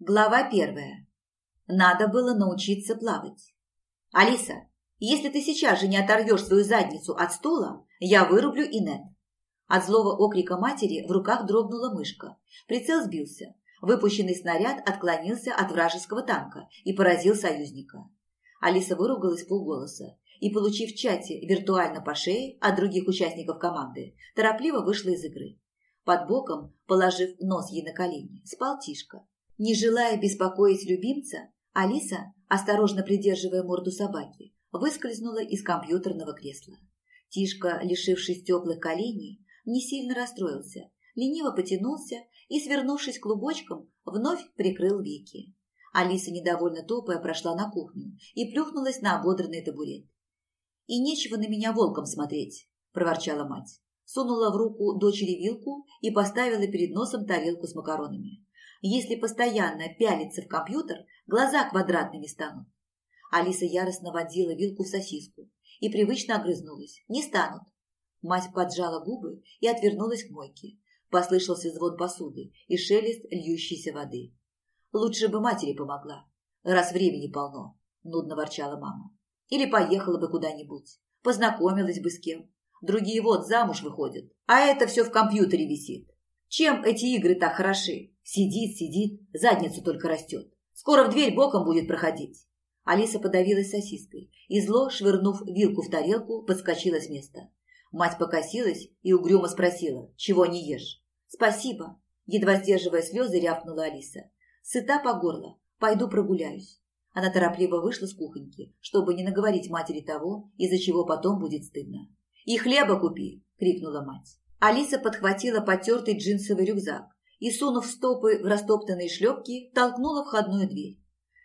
Глава первая. Надо было научиться плавать. Алиса, если ты сейчас же не оторвешь свою задницу от стула, я вырублю Инет. От злого окрика матери в руках дрогнула мышка. Прицел сбился. Выпущенный снаряд отклонился от вражеского танка и поразил союзника. Алиса выругалась полголоса и, получив чате виртуально по шее от других участников команды, торопливо вышла из игры. Под боком, положив нос ей на колени, спал Тишка. Не желая беспокоить любимца, Алиса, осторожно придерживая морду собаки, выскользнула из компьютерного кресла. Тишка, лишившись теплых коленей, не сильно расстроился, лениво потянулся и, свернувшись клубочком, вновь прикрыл веки. Алиса, недовольно топая, прошла на кухню и плюхнулась на ободранный табурет. «И нечего на меня волком смотреть», – проворчала мать. Сунула в руку дочери вилку и поставила перед носом тарелку с макаронами. Если постоянно пялиться в компьютер, глаза квадратными станут. Алиса яростно водила вилку в сосиску и привычно огрызнулась. Не станут. Мать поджала губы и отвернулась к мойке. Послышался звон посуды и шелест льющейся воды. Лучше бы матери помогла, раз времени полно, нудно ворчала мама. Или поехала бы куда-нибудь, познакомилась бы с кем. Другие вот замуж выходят, а это все в компьютере висит. Чем эти игры так хороши? Сидит, сидит, задницу только растет. Скоро в дверь боком будет проходить. Алиса подавилась сосиской и, зло швырнув вилку в тарелку, подскочила с места. Мать покосилась и угрюмо спросила, чего не ешь. «Спасибо», – едва сдерживая слезы, рявкнула Алиса. «Сыта по горло, пойду прогуляюсь». Она торопливо вышла с кухоньки, чтобы не наговорить матери того, из-за чего потом будет стыдно. «И хлеба купи!» – крикнула мать. Алиса подхватила потертый джинсовый рюкзак и, сунув стопы в растоптанные шлепки, толкнула входную дверь.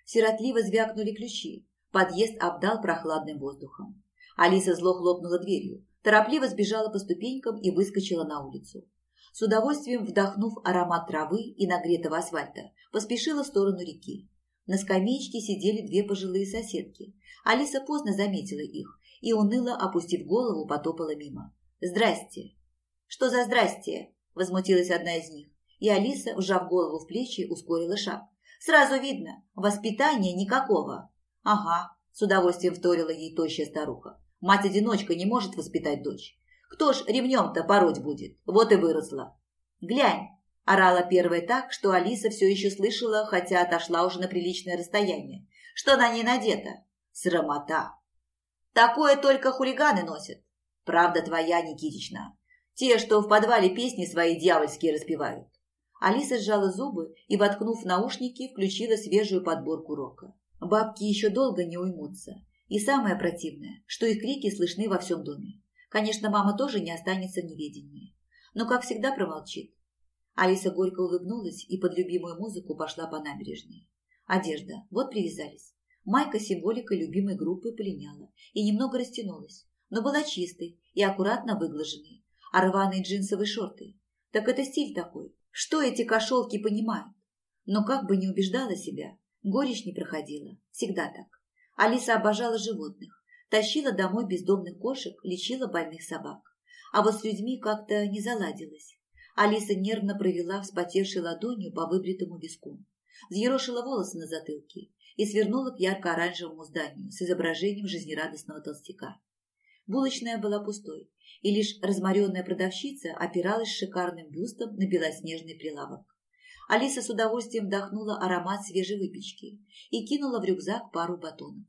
Сиротливо звякнули ключи. Подъезд обдал прохладным воздухом. Алиса зло хлопнула дверью, торопливо сбежала по ступенькам и выскочила на улицу. С удовольствием вдохнув аромат травы и нагретого асфальта, поспешила в сторону реки. На скамеечке сидели две пожилые соседки. Алиса поздно заметила их и, уныло опустив голову, потопала мимо. «Здрасте!» «Что за здрасте?» – возмутилась одна из них и Алиса, вжав голову в плечи, ускорила шаг. «Сразу видно, воспитания никакого». «Ага», – с удовольствием вторила ей тощая старуха. «Мать-одиночка не может воспитать дочь. Кто ж ремнем-то пороть будет? Вот и выросла». «Глянь!» – орала первая так, что Алиса все еще слышала, хотя отошла уже на приличное расстояние. «Что на ней надето?» «Срамота!» «Такое только хулиганы носят». «Правда твоя, Никитична. Те, что в подвале песни свои дьявольские распевают. Алиса сжала зубы и, воткнув наушники, включила свежую подборку рока. Бабки еще долго не уймутся. И самое противное, что их крики слышны во всем доме. Конечно, мама тоже не останется в неведении. Но, как всегда, промолчит. Алиса горько улыбнулась и под любимую музыку пошла по набережной. Одежда. Вот привязались. Майка символика любимой группы полиняла и немного растянулась, но была чистой и аккуратно выглаженной. А рваные джинсовые шорты. Так это стиль такой, что эти кошелки понимают? Но как бы не убеждала себя, горечь не проходила. Всегда так. Алиса обожала животных. Тащила домой бездомных кошек, лечила больных собак. А вот с людьми как-то не заладилось. Алиса нервно провела вспотевшей ладонью по выбритому виску. Взъерошила волосы на затылке и свернула к ярко-оранжевому зданию с изображением жизнерадостного толстяка. Булочная была пустой, и лишь разморенная продавщица опиралась шикарным бюстом на белоснежный прилавок. Алиса с удовольствием вдохнула аромат свежей выпечки и кинула в рюкзак пару батонов.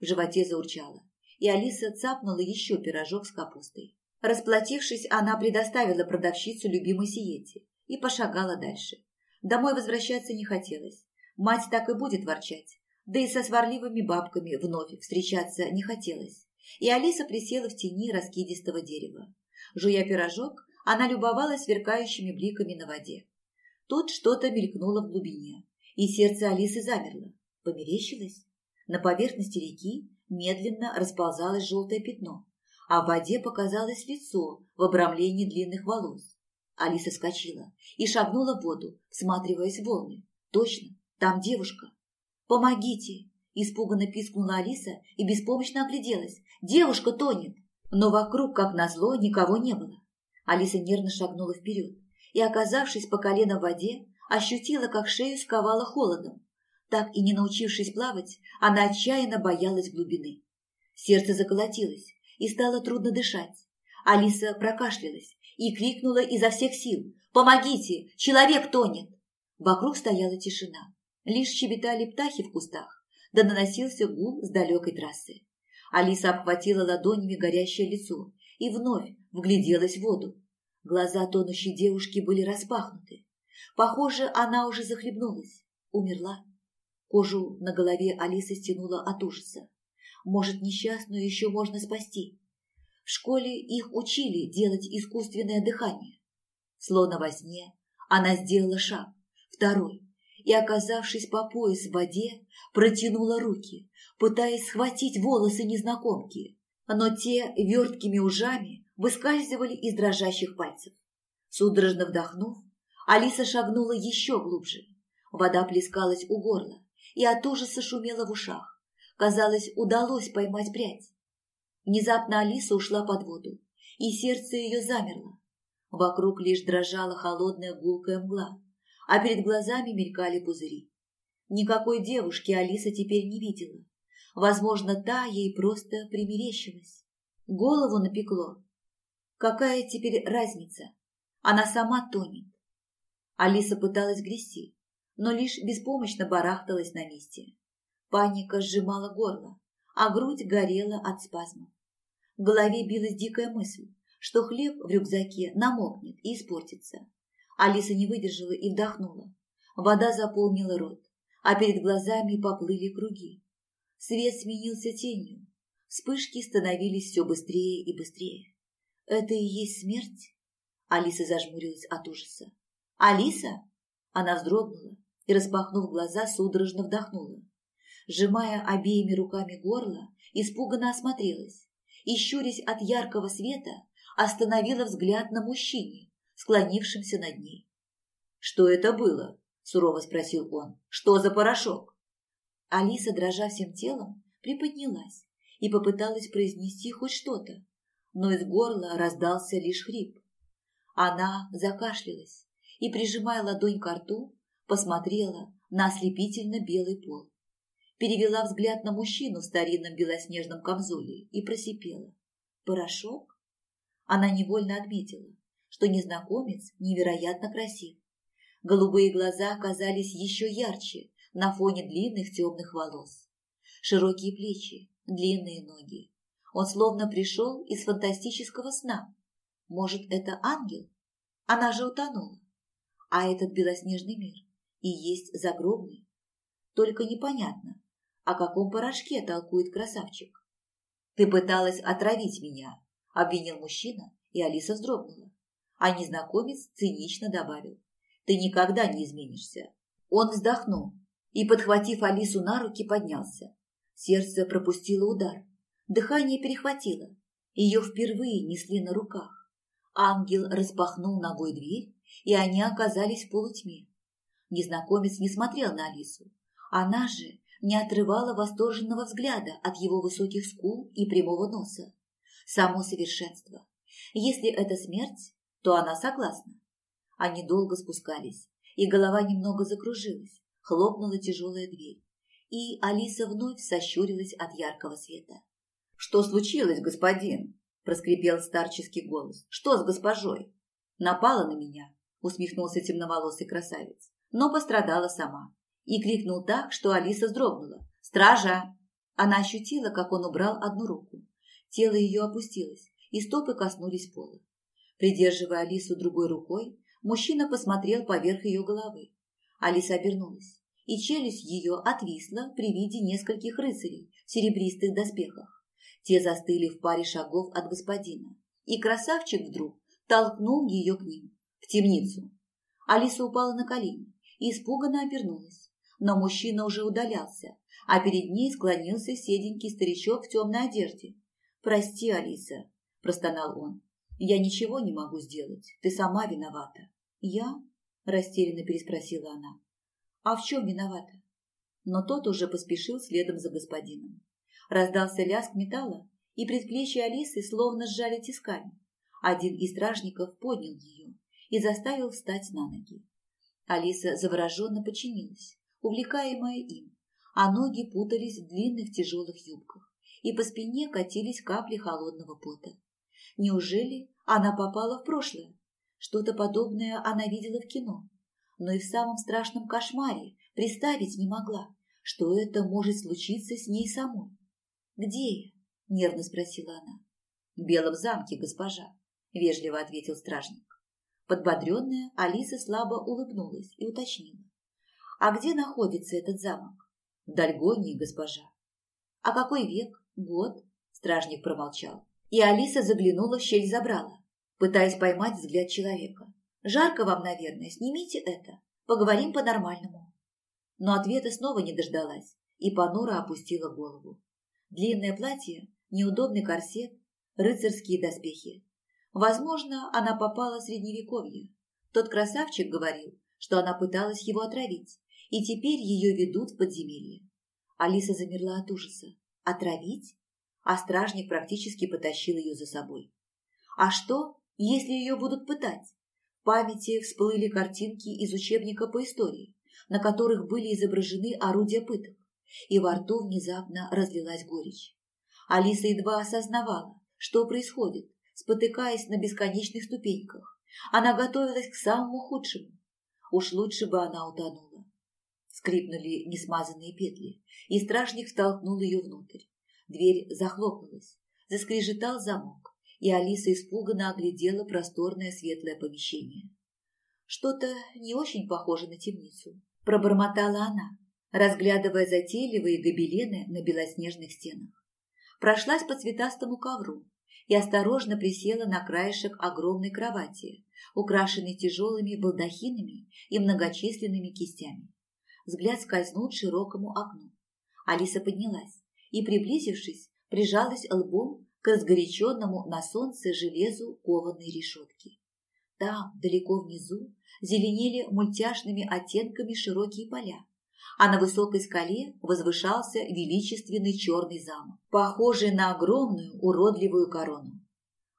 В животе заурчало, и Алиса цапнула еще пирожок с капустой. Расплатившись, она предоставила продавщицу любимой сиете и пошагала дальше. Домой возвращаться не хотелось. Мать так и будет ворчать. Да и со сварливыми бабками вновь встречаться не хотелось и Алиса присела в тени раскидистого дерева. Жуя пирожок, она любовалась сверкающими бликами на воде. Тут что-то мелькнуло в глубине, и сердце Алисы замерло. Померещилось? На поверхности реки медленно расползалось желтое пятно, а в воде показалось лицо в обрамлении длинных волос. Алиса вскочила и шагнула в воду, всматриваясь в волны. Точно, там девушка. «Помогите!» Испуганно пискнула Алиса и беспомощно огляделась. Девушка тонет. Но вокруг, как назло, никого не было. Алиса нервно шагнула вперед и, оказавшись по колено в воде, ощутила, как шею сковала холодом. Так и не научившись плавать, она отчаянно боялась глубины. Сердце заколотилось, и стало трудно дышать. Алиса прокашлялась и крикнула изо всех сил «Помогите! Человек тонет!» Вокруг стояла тишина. Лишь щебетали птахи в кустах, да наносился гул с далекой трассы. Алиса обхватила ладонями горящее лицо и вновь вгляделась в воду. Глаза тонущей девушки были распахнуты. Похоже, она уже захлебнулась, умерла. Кожу на голове Алиса стянула от ужаса. Может, несчастную еще можно спасти. В школе их учили делать искусственное дыхание. Словно во сне она сделала шаг, второй, и, оказавшись по пояс в воде, протянула руки, пытаясь схватить волосы незнакомки, но те верткими ужами выскальзывали из дрожащих пальцев. Судорожно вдохнув, Алиса шагнула еще глубже. Вода плескалась у горла и от ужаса шумела в ушах. Казалось, удалось поймать прядь. Внезапно Алиса ушла под воду, и сердце ее замерло. Вокруг лишь дрожала холодная гулкая мгла а перед глазами мелькали пузыри. Никакой девушки Алиса теперь не видела. Возможно, та ей просто примерещилась. Голову напекло. Какая теперь разница? Она сама тонет. Алиса пыталась грести, но лишь беспомощно барахталась на месте. Паника сжимала горло, а грудь горела от спазмов. В голове билась дикая мысль, что хлеб в рюкзаке намокнет и испортится. Алиса не выдержала и вдохнула. Вода заполнила рот, а перед глазами поплыли круги. Свет сменился тенью. Вспышки становились все быстрее и быстрее. «Это и есть смерть?» Алиса зажмурилась от ужаса. «Алиса?» Она вздрогнула и, распахнув глаза, судорожно вдохнула. Сжимая обеими руками горло, испуганно осмотрелась и, щурясь от яркого света, остановила взгляд на мужчине, склонившимся над ней. «Что это было?» – сурово спросил он. «Что за порошок?» Алиса, дрожа всем телом, приподнялась и попыталась произнести хоть что-то, но из горла раздался лишь хрип. Она закашлялась и, прижимая ладонь к рту, посмотрела на ослепительно белый пол. Перевела взгляд на мужчину в старинном белоснежном камзоле и просипела. «Порошок?» Она невольно отметила, что незнакомец невероятно красив. Голубые глаза оказались еще ярче на фоне длинных темных волос. Широкие плечи, длинные ноги. Он словно пришел из фантастического сна. Может, это ангел? Она же утонула. А этот белоснежный мир и есть загробный. Только непонятно, о каком порошке толкует красавчик. «Ты пыталась отравить меня», – обвинил мужчина, и Алиса вздрогнула. А незнакомец цинично добавил. «Ты никогда не изменишься». Он вздохнул и, подхватив Алису на руки, поднялся. Сердце пропустило удар. Дыхание перехватило. Ее впервые несли на руках. Ангел распахнул ногой дверь, и они оказались в полутьме. Незнакомец не смотрел на Алису. Она же не отрывала восторженного взгляда от его высоких скул и прямого носа. Само совершенство. Если это смерть, то она согласна. Они долго спускались, и голова немного закружилась, хлопнула тяжелая дверь, и Алиса вновь сощурилась от яркого света. «Что случилось, господин?» – проскрипел старческий голос. «Что с госпожой?» «Напала на меня», – усмехнулся темноволосый красавец, но пострадала сама. И крикнул так, что Алиса вздрогнула. «Стража!» Она ощутила, как он убрал одну руку. Тело ее опустилось, и стопы коснулись пола. Придерживая Алису другой рукой, мужчина посмотрел поверх ее головы. Алиса обернулась, и челюсть ее отвисла при виде нескольких рыцарей в серебристых доспехах. Те застыли в паре шагов от господина, и красавчик вдруг толкнул ее к ним, в темницу. Алиса упала на колени и испуганно обернулась, но мужчина уже удалялся, а перед ней склонился седенький старичок в темной одежде. «Прости, Алиса», – простонал он, я ничего не могу сделать. Ты сама виновата. Я? Растерянно переспросила она. А в чем виновата? Но тот уже поспешил следом за господином. Раздался лязг металла, и предплечья Алисы словно сжали тисками. Один из стражников поднял ее и заставил встать на ноги. Алиса завороженно подчинилась, увлекаемая им, а ноги путались в длинных тяжелых юбках, и по спине катились капли холодного пота. Неужели она попала в прошлое? Что-то подобное она видела в кино, но и в самом страшном кошмаре представить не могла, что это может случиться с ней самой. «Где я?» – нервно спросила она. «В Белом замке, госпожа», – вежливо ответил стражник. Подбодренная, Алиса слабо улыбнулась и уточнила. «А где находится этот замок?» «В Дальгонии, госпожа». «А какой век? Год?» Стражник промолчал. И Алиса заглянула в щель забрала, пытаясь поймать взгляд человека. «Жарко вам, наверное, снимите это. Поговорим по-нормальному». Но ответа снова не дождалась и понуро опустила голову. Длинное платье, неудобный корсет, рыцарские доспехи. Возможно, она попала в средневековье. Тот красавчик говорил, что она пыталась его отравить, и теперь ее ведут в подземелье. Алиса замерла от ужаса. Отравить? А стражник практически потащил ее за собой. А что, если ее будут пытать? В памяти всплыли картинки из учебника по истории, на которых были изображены орудия пыток, и во рту внезапно разлилась горечь. Алиса едва осознавала, что происходит, спотыкаясь на бесконечных ступеньках. Она готовилась к самому худшему. Уж лучше бы она утонула. Скрипнули несмазанные петли, и стражник втолкнул ее внутрь. Дверь захлопнулась, заскрежетал замок, и Алиса испуганно оглядела просторное светлое помещение. Что-то не очень похоже на темницу, пробормотала она, разглядывая затейливые гобелены на белоснежных стенах. Прошлась по цветастому ковру, и осторожно присела на краешек огромной кровати, украшенной тяжелыми балдахинами и многочисленными кистями. Взгляд скользнул к широкому окну. Алиса поднялась и, приблизившись, прижалась лбом к разгоряченному на солнце железу кованой решетки. Там, далеко внизу, зеленели мультяшными оттенками широкие поля, а на высокой скале возвышался величественный черный замок, похожий на огромную уродливую корону.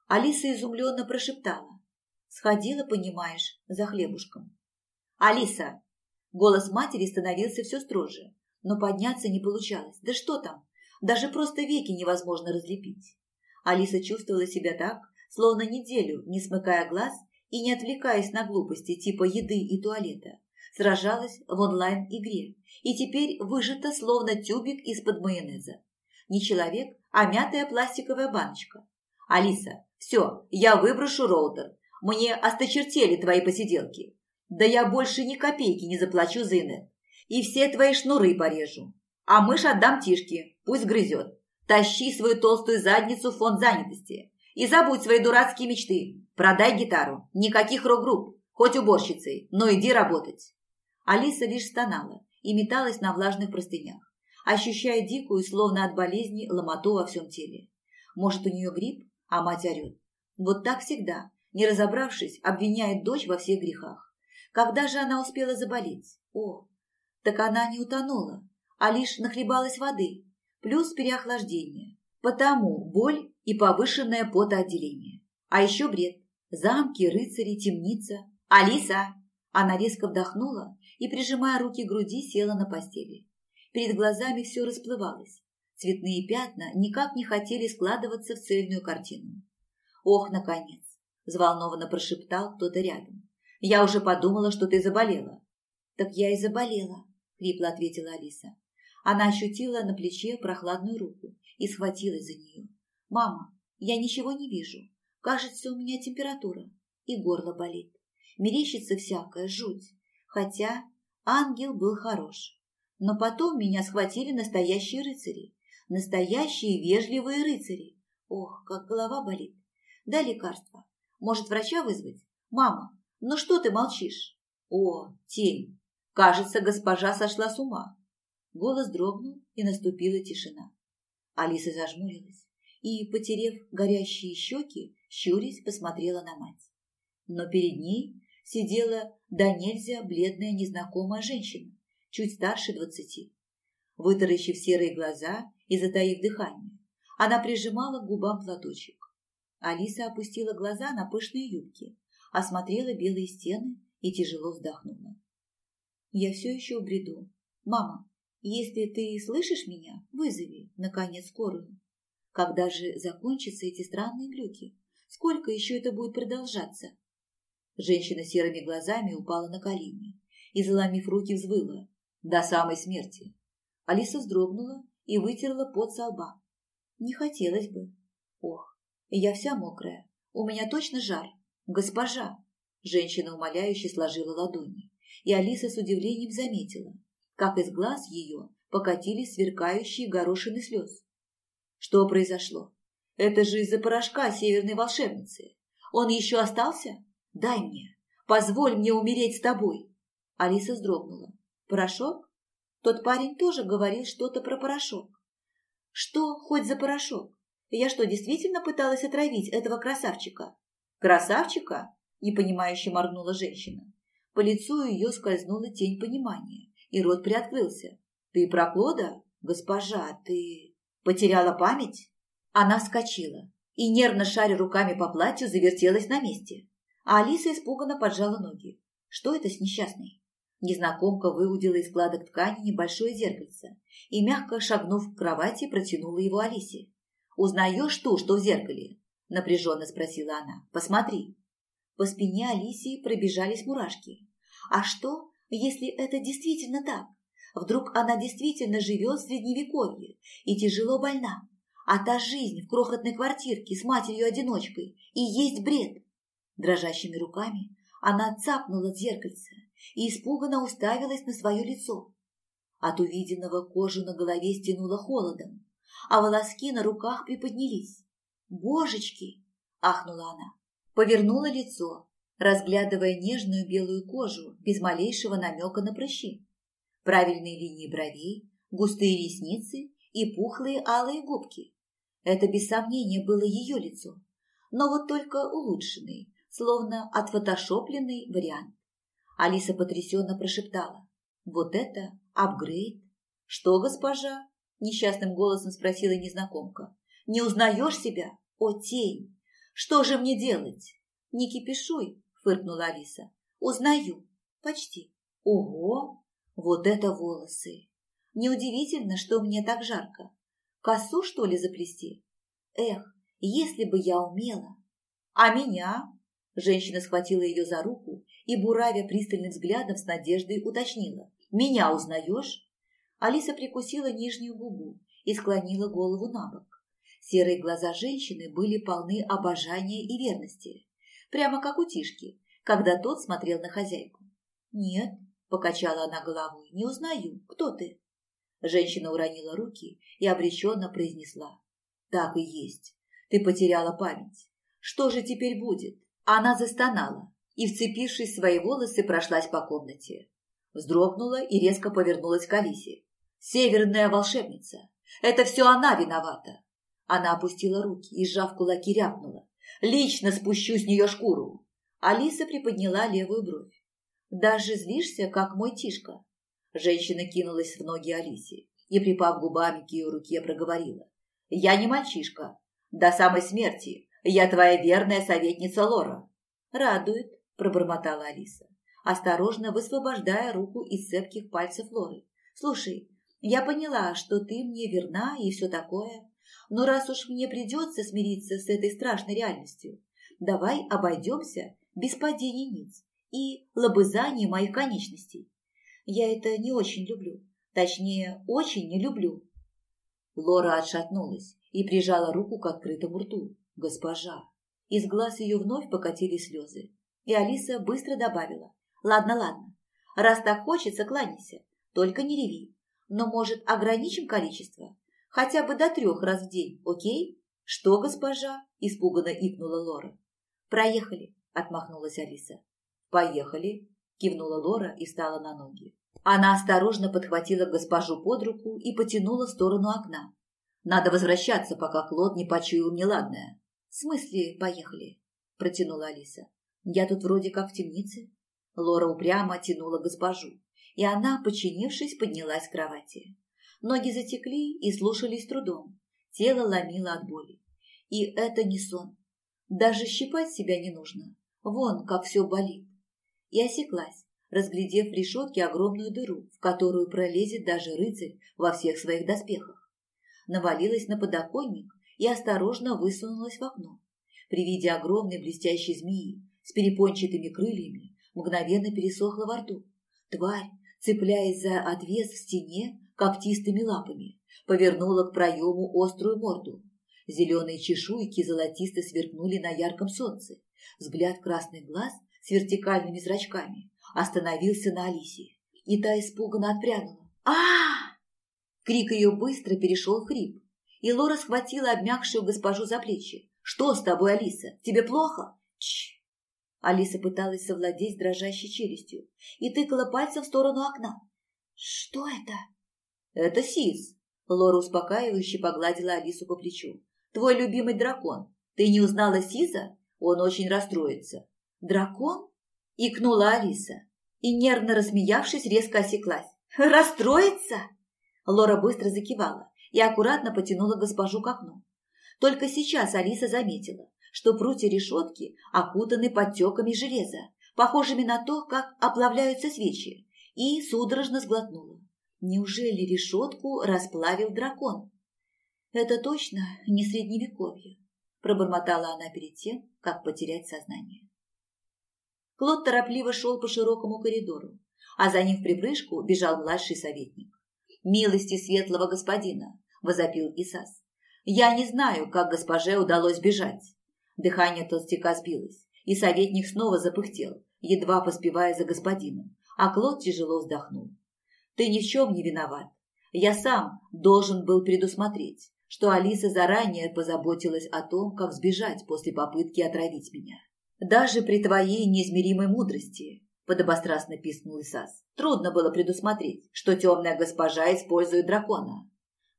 Алиса изумленно прошептала. Сходила, понимаешь, за хлебушком. «Алиса!» Голос матери становился все строже, но подняться не получалось. Да что там, даже просто веки невозможно разлепить. Алиса чувствовала себя так, словно неделю, не смыкая глаз и не отвлекаясь на глупости типа еды и туалета сражалась в онлайн-игре и теперь выжата словно тюбик из-под майонеза. Не человек, а мятая пластиковая баночка. «Алиса, все, я выброшу роутер. Мне осточертели твои посиделки. Да я больше ни копейки не заплачу за инет. И все твои шнуры порежу. А мышь отдам Тишке, пусть грызет. Тащи свою толстую задницу в фонд занятости. И забудь свои дурацкие мечты. Продай гитару. Никаких рок-групп. Хоть уборщицей, но иди работать. Алиса лишь стонала и металась на влажных простынях, ощущая дикую, словно от болезни, ломоту во всем теле. Может, у нее грипп, а мать орет. Вот так всегда, не разобравшись, обвиняет дочь во всех грехах. Когда же она успела заболеть? О, так она не утонула, а лишь нахлебалась воды, плюс переохлаждение. Потому боль и повышенное потоотделение. А еще бред. Замки, рыцари, темница. «Алиса!» Она резко вдохнула и, прижимая руки к груди, села на постели. Перед глазами все расплывалось. Цветные пятна никак не хотели складываться в цельную картину. «Ох, наконец!» – взволнованно прошептал кто-то рядом. «Я уже подумала, что ты заболела». «Так я и заболела», – хрипло ответила Алиса. Она ощутила на плече прохладную руку и схватилась за нее. «Мама, я ничего не вижу. Кажется, у меня температура и горло болит. Мерещится всякая жуть. Хотя ангел был хорош. Но потом меня схватили настоящие рыцари. Настоящие вежливые рыцари. Ох, как голова болит. Дай лекарство. Может, врача вызвать? Мама, ну что ты молчишь? О, тень. Кажется, госпожа сошла с ума. Голос дрогнул, и наступила тишина. Алиса зажмурилась и, потерев горящие щеки, щурясь, посмотрела на мать. Но перед ней сидела да нельзя бледная незнакомая женщина, чуть старше двадцати. Вытаращив серые глаза и затаив дыхание, она прижимала к губам платочек. Алиса опустила глаза на пышные юбки, осмотрела белые стены и тяжело вздохнула. Я все еще в бреду. Мама, если ты слышишь меня, вызови, наконец, скорую. Когда же закончатся эти странные глюки? Сколько еще это будет продолжаться? Женщина серыми глазами упала на колени и, заломив руки, взвыла. До самой смерти. Алиса вздрогнула и вытерла пот со лба. Не хотелось бы. Ох, я вся мокрая. У меня точно жар. Госпожа. Женщина умоляюще сложила ладони, и Алиса с удивлением заметила, как из глаз ее покатились сверкающие горошины слез. Что произошло? Это же из-за порошка северной волшебницы. Он еще остался? Дай мне. Позволь мне умереть с тобой. Алиса вздрогнула. Порошок? Тот парень тоже говорил что-то про порошок. Что хоть за порошок? Я что, действительно пыталась отравить этого красавчика? Красавчика? Непонимающе моргнула женщина. По лицу ее скользнула тень понимания, и рот приоткрылся. Ты про Клода? Госпожа, ты потеряла память? Она вскочила и, нервно шаря руками по платью, завертелась на месте. А Алиса испуганно поджала ноги. Что это с несчастной? Незнакомка выудила из складок ткани небольшое зеркальце и, мягко шагнув к кровати, протянула его Алисе. «Узнаешь ту, что в зеркале?» – напряженно спросила она. «Посмотри». По спине Алисии пробежались мурашки. А что, если это действительно так? Вдруг она действительно живет в Средневековье и тяжело больна, а та жизнь в крохотной квартирке с матерью-одиночкой и есть бред. Дрожащими руками она цапнула зеркальце и испуганно уставилась на свое лицо. От увиденного кожу на голове стянуло холодом, а волоски на руках приподнялись. «Божечки!» – ахнула она. Повернула лицо, разглядывая нежную белую кожу без малейшего намека на прыщи. Правильные линии бровей, густые ресницы и пухлые алые губки. Это без сомнения было ее лицо, но вот только улучшенный, словно отфотошопленный вариант. Алиса потрясенно прошептала. «Вот это апгрейд!» «Что, госпожа?» – несчастным голосом спросила незнакомка. «Не узнаешь себя? О, тень! Что же мне делать?» «Не кипишуй!» – фыркнула Алиса. «Узнаю. Почти. Ого! Вот это волосы! Неудивительно, что мне так жарко. Косу, что ли, заплести? Эх, если бы я умела. А меня? Женщина схватила ее за руку и, буравя пристальным взглядом, с надеждой уточнила. Меня узнаешь? Алиса прикусила нижнюю губу и склонила голову на бок. Серые глаза женщины были полны обожания и верности, прямо как у Тишки, когда тот смотрел на хозяйку. «Нет», – покачала она головой, – «не узнаю. Кто ты?» Женщина уронила руки и обреченно произнесла. «Так и есть. Ты потеряла память. Что же теперь будет?» Она застонала и, вцепившись в свои волосы, прошлась по комнате. Вздрогнула и резко повернулась к Алисе. «Северная волшебница! Это все она виновата!» Она опустила руки и, сжав кулаки, рявкнула. «Лично спущу с нее шкуру!» Алиса приподняла левую бровь. «Даже злишься, как мой Тишка?» Женщина кинулась в ноги Алисе и, припав губами к ее руке, проговорила. «Я не мальчишка. До самой смерти я твоя верная советница Лора». «Радует», – пробормотала Алиса, осторожно высвобождая руку из цепких пальцев Лоры. «Слушай, я поняла, что ты мне верна и все такое, но раз уж мне придется смириться с этой страшной реальностью, давай обойдемся без падений ниц и лобызания моих конечностей. Я это не очень люблю. Точнее, очень не люблю. Лора отшатнулась и прижала руку к открытому рту. Госпожа. Из глаз ее вновь покатились слезы. И Алиса быстро добавила. Ладно, ладно. Раз так хочется, кланяйся. Только не реви. Но, может, ограничим количество? Хотя бы до трех раз в день, окей? Что, госпожа? Испуганно икнула Лора. Проехали, отмахнулась Алиса. Поехали, кивнула Лора и встала на ноги. Она осторожно подхватила госпожу под руку и потянула в сторону окна. «Надо возвращаться, пока Клод не почуял неладное». «В смысле поехали?» – протянула Алиса. «Я тут вроде как в темнице». Лора упрямо тянула госпожу, и она, подчинившись, поднялась с кровати. Ноги затекли и слушались трудом. Тело ломило от боли. И это не сон. Даже щипать себя не нужно. Вон, как все болит. И осеклась, разглядев в решетке огромную дыру, в которую пролезет даже рыцарь во всех своих доспехах. Навалилась на подоконник и осторожно высунулась в окно. При виде огромной блестящей змеи с перепончатыми крыльями мгновенно пересохла во рту. Тварь, цепляясь за отвес в стене когтистыми лапами, повернула к проему острую морду. Зеленые чешуйки золотисто сверкнули на ярком солнце. Взгляд красных глаз с вертикальными зрачками остановился на Алисе, и та испуганно отпрянула. а, Крик ее быстро перешел в хрип, и Лора схватила обмякшую госпожу за плечи. «Что с тобой, Алиса? Тебе плохо?» «Чш!» Алиса пыталась совладеть дрожащей челюстью и тыкала пальцем в сторону окна. «Что это?» «Это Сис!» Лора успокаивающе погладила Алису по плечу. «Твой любимый дракон. Ты не узнала Сиза? Он очень расстроится». «Дракон?» – икнула Алиса и, нервно рассмеявшись, резко осеклась. «Расстроится?» Лора быстро закивала и аккуратно потянула госпожу к окну. Только сейчас Алиса заметила, что прутья решетки окутаны подтеками железа, похожими на то, как оплавляются свечи, и судорожно сглотнула. Неужели решетку расплавил дракон? Это точно не средневековье, пробормотала она перед тем, как потерять сознание. Клод торопливо шел по широкому коридору, а за ним в припрыжку бежал младший советник. «Милости светлого господина!» – возопил Исас. «Я не знаю, как госпоже удалось бежать». Дыхание толстяка сбилось, и советник снова запыхтел, едва поспевая за господином, а Клод тяжело вздохнул. «Ты ни в чем не виноват. Я сам должен был предусмотреть, что Алиса заранее позаботилась о том, как сбежать после попытки отравить меня. Даже при твоей неизмеримой мудрости, подобострастно пискнул Исас, трудно было предусмотреть, что темная госпожа использует дракона.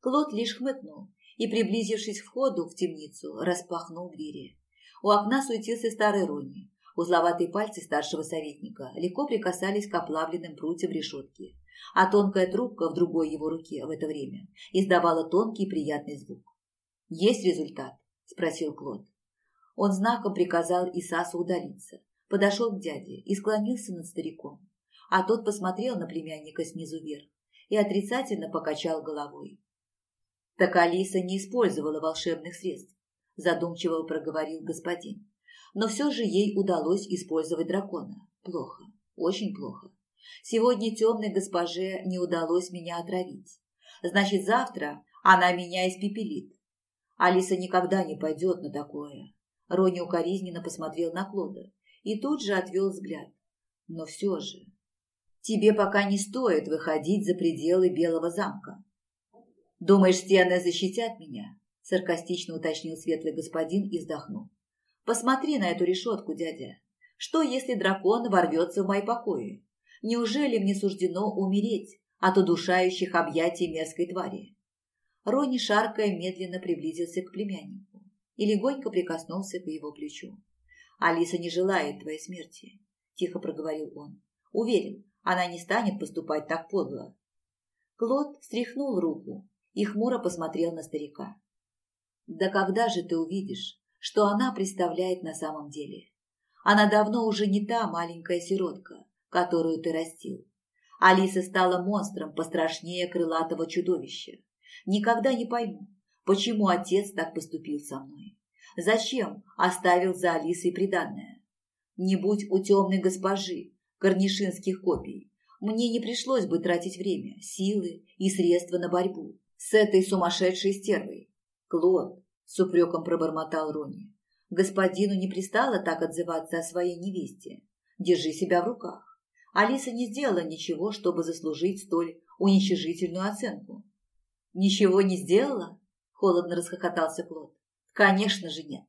Клод лишь хмыкнул и, приблизившись к входу в темницу, распахнул двери. У окна суетился старый Рони. Узловатые пальцы старшего советника легко прикасались к оплавленным прутьям решетки, а тонкая трубка в другой его руке в это время издавала тонкий приятный звук. «Есть результат?» – спросил Клод. Он знаком приказал Исасу удалиться, подошел к дяде и склонился над стариком, а тот посмотрел на племянника снизу вверх и отрицательно покачал головой. Так Алиса не использовала волшебных средств, задумчиво проговорил господин. Но все же ей удалось использовать дракона. Плохо, очень плохо. Сегодня темной госпоже не удалось меня отравить. Значит, завтра она меня испепелит. Алиса никогда не пойдет на такое. Рони укоризненно посмотрел на Клода и тут же отвел взгляд. Но все же... Тебе пока не стоит выходить за пределы Белого замка. Думаешь, стены защитят меня? Саркастично уточнил светлый господин и вздохнул. Посмотри на эту решетку, дядя. Что, если дракон ворвется в мои покои? Неужели мне суждено умереть от удушающих объятий мерзкой твари? Рони, шаркая, медленно приблизился к племяннику и легонько прикоснулся к его плечу. «Алиса не желает твоей смерти», – тихо проговорил он. «Уверен, она не станет поступать так подло». Клод стряхнул руку и хмуро посмотрел на старика. «Да когда же ты увидишь, что она представляет на самом деле? Она давно уже не та маленькая сиротка, которую ты растил. Алиса стала монстром пострашнее крылатого чудовища. Никогда не пойму, почему отец так поступил со мной. Зачем оставил за Алисой приданное? Не будь у темной госпожи корнишинских копий, мне не пришлось бы тратить время, силы и средства на борьбу с этой сумасшедшей стервой. Клод, с упреком пробормотал Рони, господину не пристало так отзываться о своей невесте. Держи себя в руках. Алиса не сделала ничего, чтобы заслужить столь уничижительную оценку. «Ничего не сделала?» – холодно расхохотался Клод. «Конечно же нет.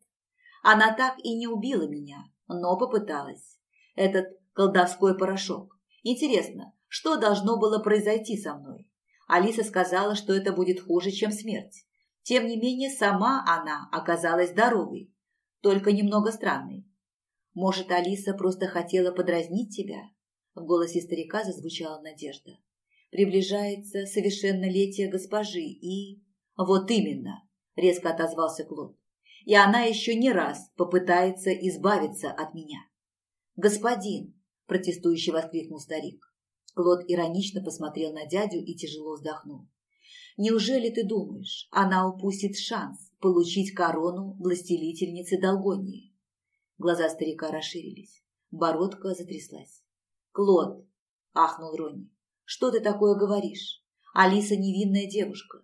Она так и не убила меня, но попыталась. Этот колдовской порошок. Интересно, что должно было произойти со мной? Алиса сказала, что это будет хуже, чем смерть. Тем не менее, сама она оказалась здоровой, только немного странной. Может, Алиса просто хотела подразнить тебя? В голосе старика зазвучала надежда. Приближается совершеннолетие госпожи и... Вот именно, резко отозвался Клод. И она еще не раз попытается избавиться от меня. Господин, протестующе воскликнул старик. Клод иронично посмотрел на дядю и тяжело вздохнул. Неужели ты думаешь, она упустит шанс получить корону властелительницы Долгонии? Глаза старика расширились. Бородка затряслась. «Клод!» – ахнул Ронни. «Что ты такое говоришь? Алиса невинная девушка».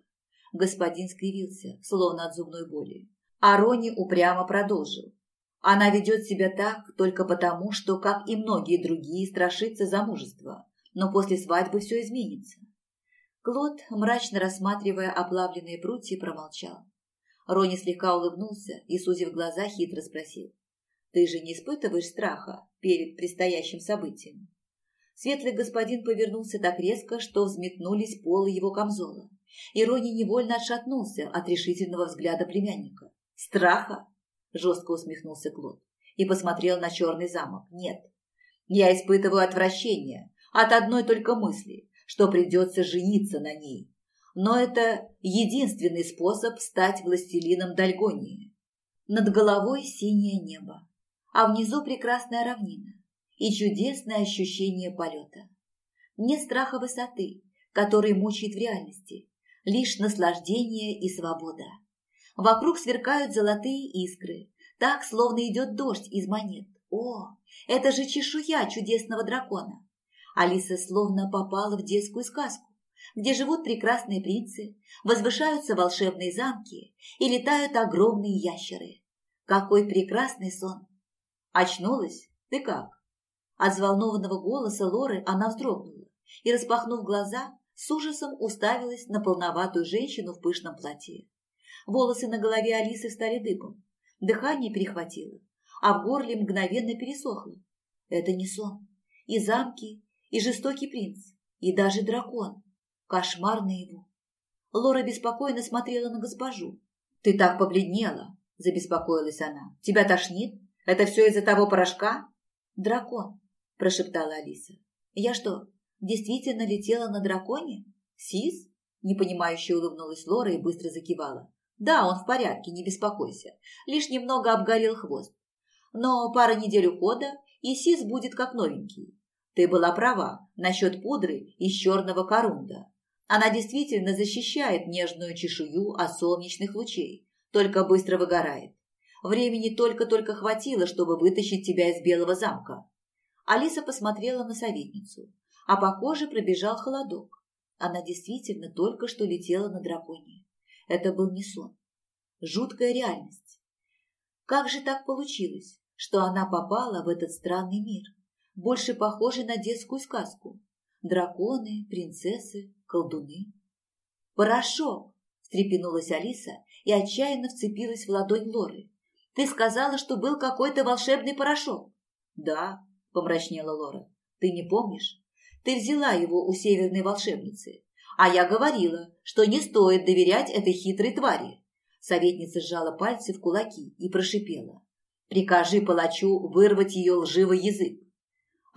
Господин скривился, словно от зубной боли. А Ронни упрямо продолжил. Она ведет себя так только потому, что, как и многие другие, страшится замужества. Но после свадьбы все изменится. Клод, мрачно рассматривая оплавленные прутья, промолчал. Рони слегка улыбнулся и, сузив глаза, хитро спросил. «Ты же не испытываешь страха перед предстоящим событием?» Светлый господин повернулся так резко, что взметнулись полы его камзола, и Рони невольно отшатнулся от решительного взгляда племянника. «Страха?» – жестко усмехнулся Клод и посмотрел на черный замок. «Нет, я испытываю отвращение от одной только мысли, что придется жениться на ней. Но это единственный способ стать властелином Дальгонии. Над головой синее небо, а внизу прекрасная равнина и чудесное ощущение полета. Нет страха высоты, который мучает в реальности, лишь наслаждение и свобода. Вокруг сверкают золотые искры, так, словно идет дождь из монет. О, это же чешуя чудесного дракона. Алиса словно попала в детскую сказку, где живут прекрасные принцы, возвышаются волшебные замки и летают огромные ящеры. Какой прекрасный сон! Очнулась? Ты как? От взволнованного голоса Лоры она вздрогнула и, распахнув глаза, с ужасом уставилась на полноватую женщину в пышном платье. Волосы на голове Алисы стали дыбом, дыхание перехватило, а в горле мгновенно пересохло. Это не сон. И замки, и жестокий принц, и даже дракон. Кошмар наяву. Лора беспокойно смотрела на госпожу. «Ты так побледнела!» – забеспокоилась она. «Тебя тошнит? Это все из-за того порошка?» «Дракон», – прошептала Алиса. «Я что, действительно летела на драконе? Сис?» Непонимающе улыбнулась Лора и быстро закивала. «Да, он в порядке, не беспокойся. Лишь немного обгорел хвост. Но пара недель ухода, и Сис будет как новенький. Ты была права насчет пудры из черного корунда. Она действительно защищает нежную чешую от солнечных лучей, только быстро выгорает. Времени только-только хватило, чтобы вытащить тебя из белого замка. Алиса посмотрела на советницу, а по коже пробежал холодок. Она действительно только что летела на драконе. Это был не сон. Жуткая реальность. Как же так получилось, что она попала в этот странный мир? больше похожий на детскую сказку. Драконы, принцессы, колдуны. «Порошок!» – встрепенулась Алиса и отчаянно вцепилась в ладонь Лоры. «Ты сказала, что был какой-то волшебный порошок?» «Да», – помрачнела Лора. «Ты не помнишь? Ты взяла его у северной волшебницы. А я говорила, что не стоит доверять этой хитрой твари». Советница сжала пальцы в кулаки и прошипела. «Прикажи палачу вырвать ее лживый язык.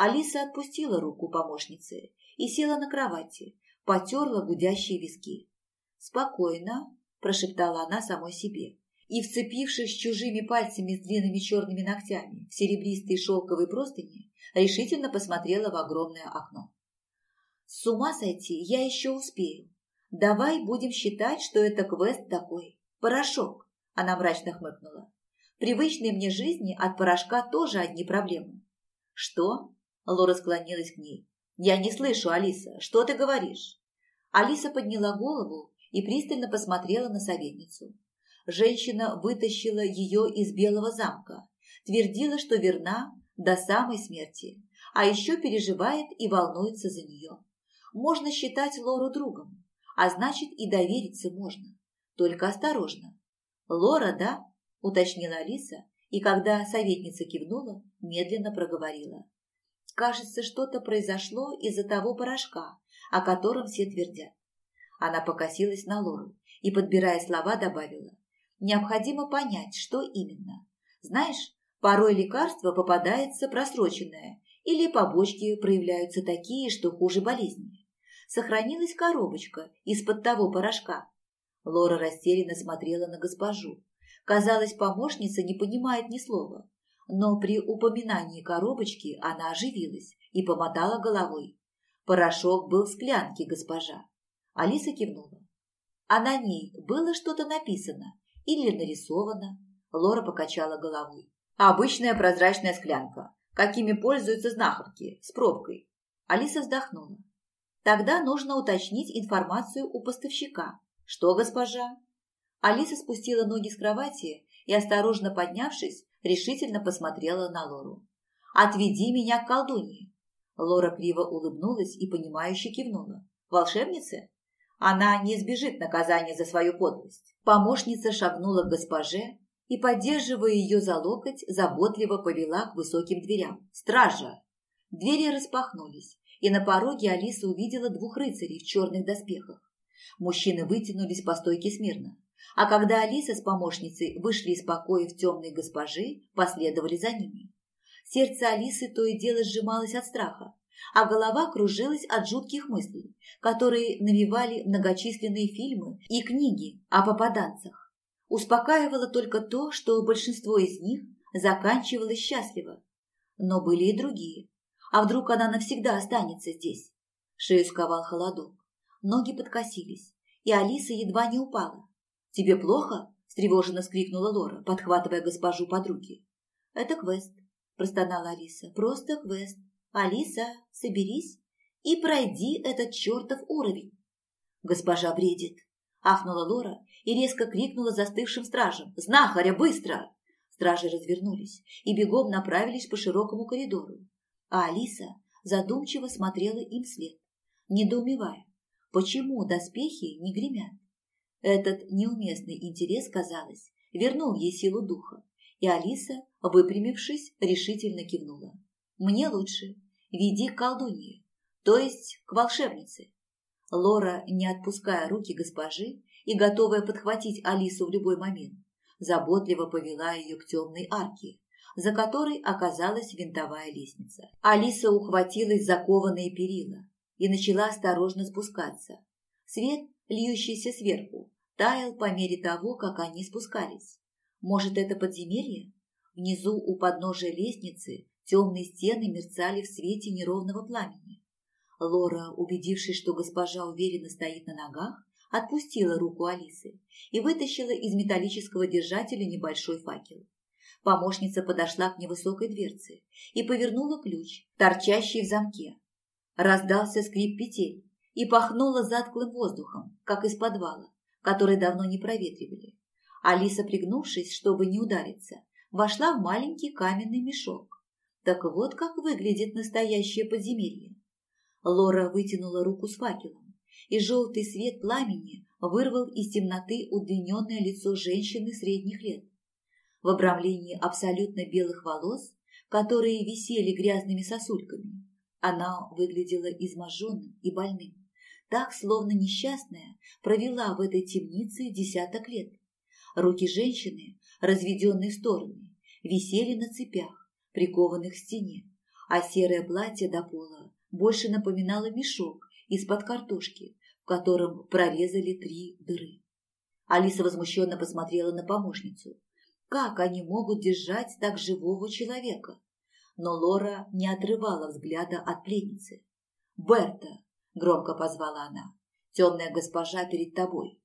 Алиса отпустила руку помощницы и села на кровати, потерла гудящие виски. «Спокойно», – прошептала она самой себе, и, вцепившись чужими пальцами с длинными черными ногтями в серебристые шелковые простыни, решительно посмотрела в огромное окно. «С ума сойти я еще успею. Давай будем считать, что это квест такой. Порошок», – она мрачно хмыкнула. «Привычной мне жизни от порошка тоже одни проблемы». «Что?» Лора склонилась к ней. «Я не слышу, Алиса. Что ты говоришь?» Алиса подняла голову и пристально посмотрела на советницу. Женщина вытащила ее из белого замка, твердила, что верна до самой смерти, а еще переживает и волнуется за нее. Можно считать Лору другом, а значит и довериться можно. Только осторожно. «Лора, да?» – уточнила Алиса, и когда советница кивнула, медленно проговорила. Кажется, что-то произошло из-за того порошка, о котором все твердят. Она покосилась на Лору и, подбирая слова, добавила. Необходимо понять, что именно. Знаешь, порой лекарство попадается просроченное, или побочки проявляются такие, что хуже болезни. Сохранилась коробочка из-под того порошка. Лора растерянно смотрела на госпожу. Казалось, помощница не понимает ни слова но при упоминании коробочки она оживилась и помотала головой. Порошок был в склянке, госпожа. Алиса кивнула. А на ней было что-то написано или нарисовано? Лора покачала головой. Обычная прозрачная склянка, какими пользуются знахарки, с пробкой. Алиса вздохнула. Тогда нужно уточнить информацию у поставщика. Что, госпожа? Алиса спустила ноги с кровати и, осторожно поднявшись, решительно посмотрела на Лору. «Отведи меня к колдунье!» Лора криво улыбнулась и, понимающе кивнула. «Волшебнице?» Она не избежит наказания за свою подлость. Помощница шагнула к госпоже и, поддерживая ее за локоть, заботливо повела к высоким дверям. «Стража!» Двери распахнулись, и на пороге Алиса увидела двух рыцарей в черных доспехах. Мужчины вытянулись по стойке смирно, а когда Алиса с помощницей вышли из покоев темной госпожи, последовали за ними. Сердце Алисы то и дело сжималось от страха, а голова кружилась от жутких мыслей, которые навевали многочисленные фильмы и книги о попаданцах. Успокаивало только то, что большинство из них заканчивалось счастливо. Но были и другие. А вдруг она навсегда останется здесь? Шею сковал холодок. Ноги подкосились, и Алиса едва не упала. «Тебе плохо?» – встревоженно скрикнула Лора, подхватывая госпожу под руки. «Это квест», – простонала Алиса. «Просто квест. Алиса, соберись и пройди этот чертов уровень». «Госпожа бредит», – ахнула Лора и резко крикнула застывшим стражам. «Знахаря, быстро!» Стражи развернулись и бегом направились по широкому коридору. А Алиса задумчиво смотрела им вслед, недоумевая, почему доспехи не гремят. Этот неуместный интерес, казалось, вернул ей силу духа, и Алиса, выпрямившись, решительно кивнула. «Мне лучше. Веди к колдунье, то есть к волшебнице». Лора, не отпуская руки госпожи и готовая подхватить Алису в любой момент, заботливо повела ее к темной арке, за которой оказалась винтовая лестница. Алиса ухватилась за кованые перила и начала осторожно спускаться. Свет льющийся сверху, таял по мере того, как они спускались. Может, это подземелье? Внизу у подножия лестницы темные стены мерцали в свете неровного пламени. Лора, убедившись, что госпожа уверенно стоит на ногах, отпустила руку Алисы и вытащила из металлического держателя небольшой факел. Помощница подошла к невысокой дверце и повернула ключ, торчащий в замке. Раздался скрип петель, и пахнуло затклым воздухом, как из подвала, который давно не проветривали. Алиса, пригнувшись, чтобы не удариться, вошла в маленький каменный мешок. Так вот как выглядит настоящее подземелье. Лора вытянула руку с факелом, и желтый свет пламени вырвал из темноты удлиненное лицо женщины средних лет. В обрамлении абсолютно белых волос, которые висели грязными сосульками, она выглядела изможенным и больным так, словно несчастная, провела в этой темнице десяток лет. Руки женщины, разведенные в стороны, висели на цепях, прикованных к стене, а серое платье до пола больше напоминало мешок из-под картошки, в котором прорезали три дыры. Алиса возмущенно посмотрела на помощницу. Как они могут держать так живого человека? Но Лора не отрывала взгляда от пленницы. «Берта, – громко позвала она. «Темная госпожа перед тобой».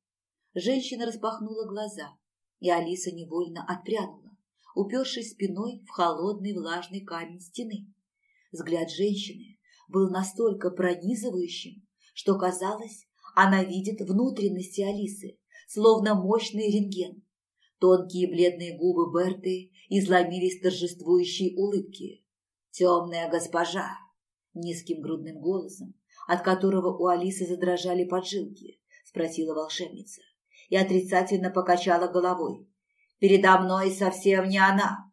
Женщина распахнула глаза, и Алиса невольно отпрянула, упершись спиной в холодный влажный камень стены. Взгляд женщины был настолько пронизывающим, что казалось, она видит внутренности Алисы, словно мощный рентген. Тонкие бледные губы Берты изломились торжествующей улыбки. «Темная госпожа!» Низким грудным голосом от которого у Алисы задрожали поджилки?» – спросила волшебница. И отрицательно покачала головой. «Передо мной совсем не она!»